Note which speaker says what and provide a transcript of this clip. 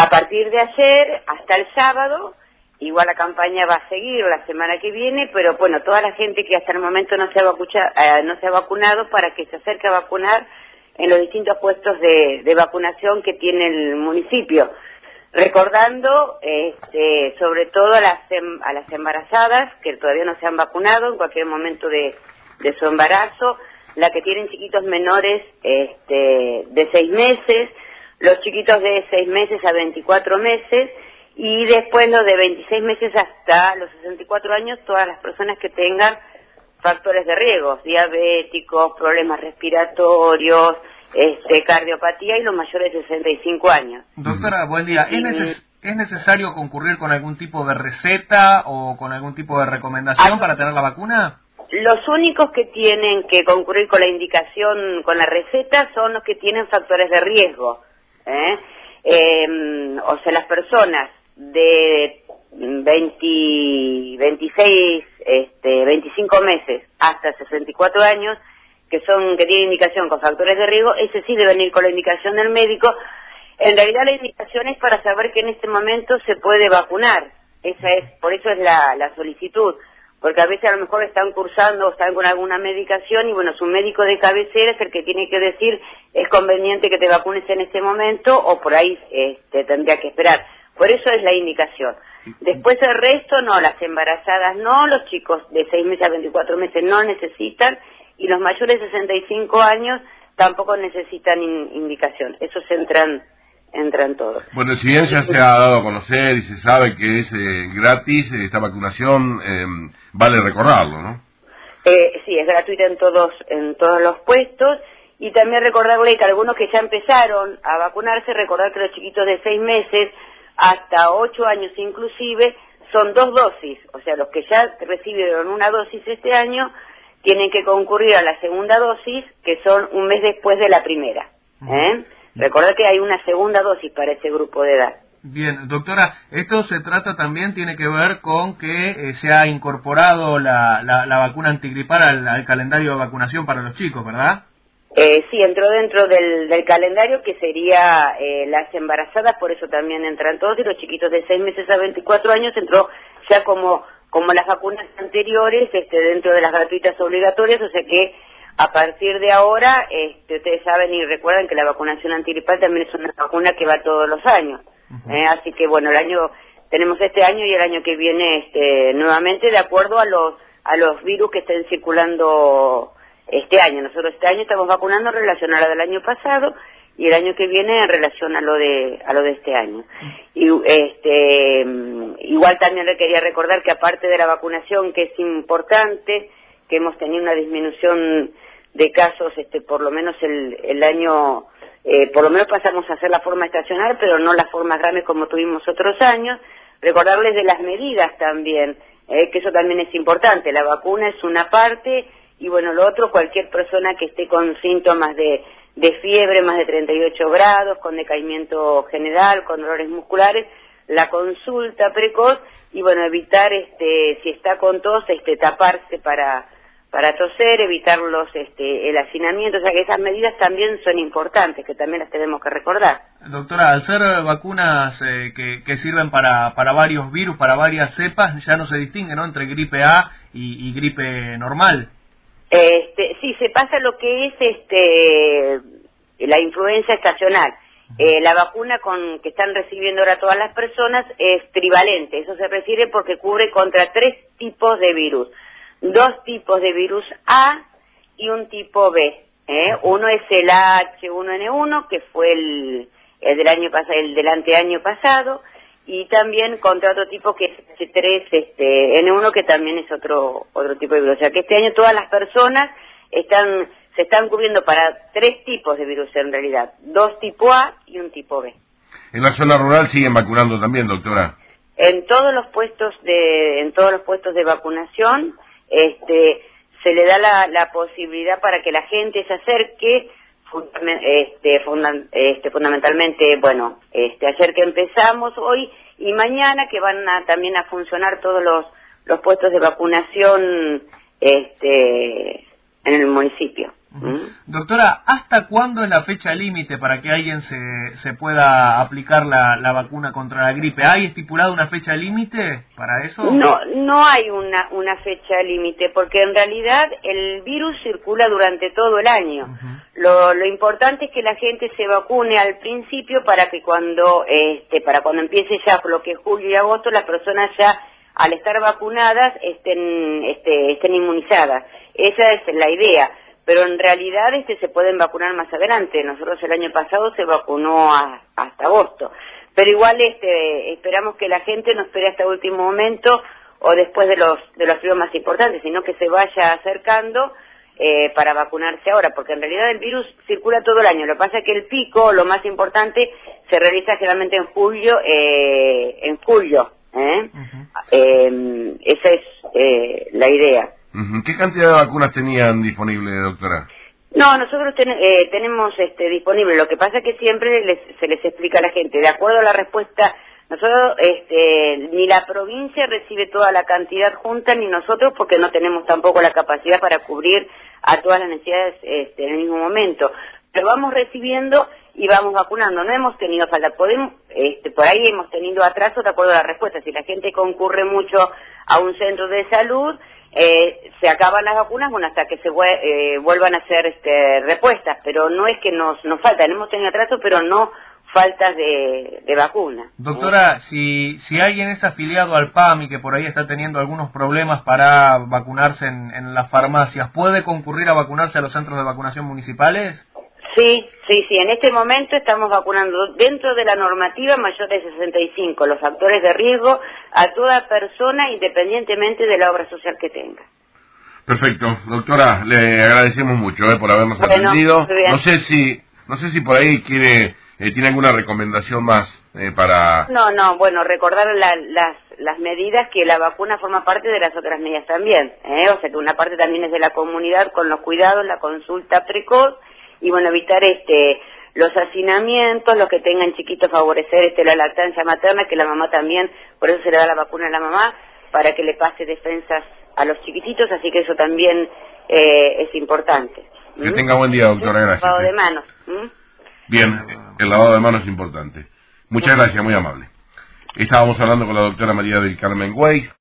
Speaker 1: A partir de ayer hasta el sábado, igual la campaña va a seguir la semana que viene, pero bueno, toda la gente que hasta el momento no se ha, eh, no se ha vacunado para que se acerque a vacunar en los distintos puestos de, vacunación que tiene el municipio. Recordando, este, sobre todo a las, em, a las embarazadas que todavía no se han vacunado en cualquier momento de, de su embarazo, la que tienen chiquitos menores este, de seis meses, los chiquitos de seis meses a 24 meses y después los de 26 meses hasta los 64 años, todas las personas que tengan factores de riesgo, diabéticos, problemas respiratorios, este, cardiopatía y los mayores de 65 años.
Speaker 2: Doctora, buen día. ¿Es, ¿Es necesario concurrir con algún tipo de receta o con algún tipo de recomendación ah, para tener la vacuna?
Speaker 1: Los únicos que tienen que concurrir con la indicación, con la receta, son los que tienen factores de riesgo. ¿Eh? Em, o sea, las personas de 20, 26, este, 25 meses hasta 64 años, que son que tienen indicación con factores de riesgo, ese sí debe venir con la indicación del médico. En realidad la indicación es para saber que en este momento se puede vacunar. Esa es, por eso es la, la solicitud porque a veces a lo mejor están cursando o están con alguna medicación y bueno, su médico de cabecera es el que tiene que decir es conveniente que te vacunes en este momento o por ahí este, tendría que esperar. Por eso es la indicación. Después el resto no, las embarazadas no, los chicos de 6 meses a 24 meses no necesitan y los mayores de 65 años tampoco necesitan indicación. Esos entran entran todos.
Speaker 3: Bueno, si bien ya se ha dado a conocer y se sabe que es eh, gratis esta vacunación, em, vale recordarlo, ¿no?
Speaker 1: Eh, sí, es gratuita en todos, en todos los puestos. Y también recordarle que algunos que ya empezaron a vacunarse, recordar que los chiquitos de seis meses hasta ocho años inclusive, son dos dosis. O sea, los que ya recibieron una dosis este año tienen que concurrir a la segunda dosis, que son un mes después de la primera. ¿eh? Recordad que hay una segunda dosis para ese grupo de edad.
Speaker 2: Bien, doctora, esto se trata también, tiene que ver con que eh, se ha incorporado la, la, vacuna antigripal al, calendario de vacunación para los chicos, ¿verdad?
Speaker 1: Eh, sí, entró dentro del, del calendario que sería eh, las embarazadas, por eso también entran todos, y los chiquitos de 6 meses a 24 años entró ya como, como las vacunas anteriores este, dentro de las gratuitas obligatorias, o sea que a partir de ahora, este, ustedes saben y recuerdan que la vacunación antiripal también es una vacuna que va todos los años. ¿eh? así que bueno, el año tenemos este año y el año que viene este, nuevamente de acuerdo a los a los virus que estén circulando este año. Nosotros este año estamos vacunando en relación a la del año pasado y el año que viene en relación a lo de a lo de este año. Y este igual también le quería recordar que aparte de la vacunación que es importante, que hemos tenido una disminución de casos, este, por lo menos el, el año, eh, por lo menos pasamos a hacer la forma estacional, pero no las formas grandes como tuvimos otros años. Recordarles de las medidas también, eh, que eso también es importante. La vacuna es una parte y bueno, lo otro, cualquier persona que esté con síntomas de, de fiebre más de 38 grados, con decaimiento general, con dolores musculares, la consulta precoz y bueno, evitar, este, si está con tos, este, taparse para para toser, evitar los, este, el hacinamiento, o sea que esas medidas también son importantes, que también las tenemos que recordar.
Speaker 2: Doctora, al ser vacunas eh, que, que, sirven para, para varios virus, para varias cepas, ya no se distingue ¿no? entre gripe A y, gripe normal.
Speaker 1: Este, sí, se pasa lo que es este, la influenza estacional. Eh, la vacuna con, que están recibiendo ahora todas las personas es trivalente, eso se refiere porque cubre contra tres tipos de virus dos tipos de virus A y un tipo B. ¿eh? Uno es el H1N1, que fue el, el del año pasado, el del anteaño pasado, y también contra otro tipo que es H3 este, N1, que también es otro, otro tipo de virus. O sea que este año todas las personas están, se están cubriendo para tres tipos de virus en realidad, dos tipo A y un tipo B.
Speaker 3: En la zona rural siguen vacunando también, doctora.
Speaker 1: En todos los puestos de, en todos los puestos de vacunación, este, se le da la, la posibilidad para que la gente se acerque este, este, fundamentalmente, bueno, este, ayer que empezamos hoy y mañana que van a, también a funcionar todos los, los puestos de vacunación este, en el municipio.
Speaker 2: Doctora, ¿hasta cuándo es la fecha límite para que alguien se, se pueda aplicar la, la, vacuna contra la gripe? ¿Hay estipulado una fecha límite para eso?
Speaker 1: No, no hay una, una fecha límite, porque en realidad el virus circula durante todo el año. lo, lo, importante es que la gente se vacune al principio para que cuando, este, para cuando empiece ya lo que es julio y agosto, las personas ya al estar vacunadas estén, este, estén inmunizadas. Esa es la idea pero en realidad este se pueden vacunar más adelante. Nosotros el año pasado se vacunó hasta agosto, pero igual este esperamos que la gente no espere hasta el último momento o después de los de los fríos más importantes, sino que se vaya acercando eh, para vacunarse ahora, porque en realidad el virus circula todo el año. Lo que pasa es que el pico, lo más importante, se realiza generalmente en julio, eh, en julio. ¿eh? eh esa es eh, la idea.
Speaker 3: ¿Qué cantidad de vacunas tenían disponible, doctora?
Speaker 1: No, nosotros eh, tenemos este, disponible. Lo que pasa es que siempre se les explica a la gente, de acuerdo a la respuesta, nosotros, este, ni la provincia recibe toda la cantidad junta, ni nosotros, porque no tenemos tampoco la capacidad para cubrir a todas las necesidades este, en el mismo momento. Pero vamos recibiendo y vamos vacunando. No hemos tenido falta. Podemos, este, por ahí hemos tenido atraso de acuerdo a la respuesta. Si la gente concurre mucho a un centro de salud, eh, se acaban las vacunas, bueno, hasta que se eh, vuelvan a hacer este, repuestas, pero no es que nos, nos faltan, hemos tenido atraso, pero no faltas de, de vacuna.
Speaker 2: Doctora, si, si alguien es afiliado al PAM y que por ahí está teniendo algunos problemas para vacunarse en las farmacias, ¿puede concurrir a vacunarse a los centros de vacunación municipales?
Speaker 1: Sí, sí, sí. En este momento estamos vacunando dentro de la normativa mayor de 65, los factores de riesgo, a toda persona independientemente de la obra social que tenga.
Speaker 3: Perfecto, doctora, le agradecemos mucho eh, por habernos atendido. No sé si, no sé si por ahí quiere, eh, tiene alguna recomendación más eh, para.
Speaker 1: No, no, bueno, recordar las las medidas que la vacuna forma parte de las otras medidas también, o sea que una parte también es de la comunidad con los cuidados, la consulta precoz y bueno, evitar este los hacinamientos, los que tengan chiquitos, favorecer este la lactancia materna, que la mamá también, por eso se le da la vacuna a la mamá, para que le pase defensas a los chiquititos, así que eso también eh, es importante.
Speaker 3: Que tenga buen día, doctora, gracias.
Speaker 1: El lavado de manos.
Speaker 3: Bien, el lavado de manos es importante. Muchas gracias, muy amable. Estábamos hablando con la doctora María del Carmen Güey.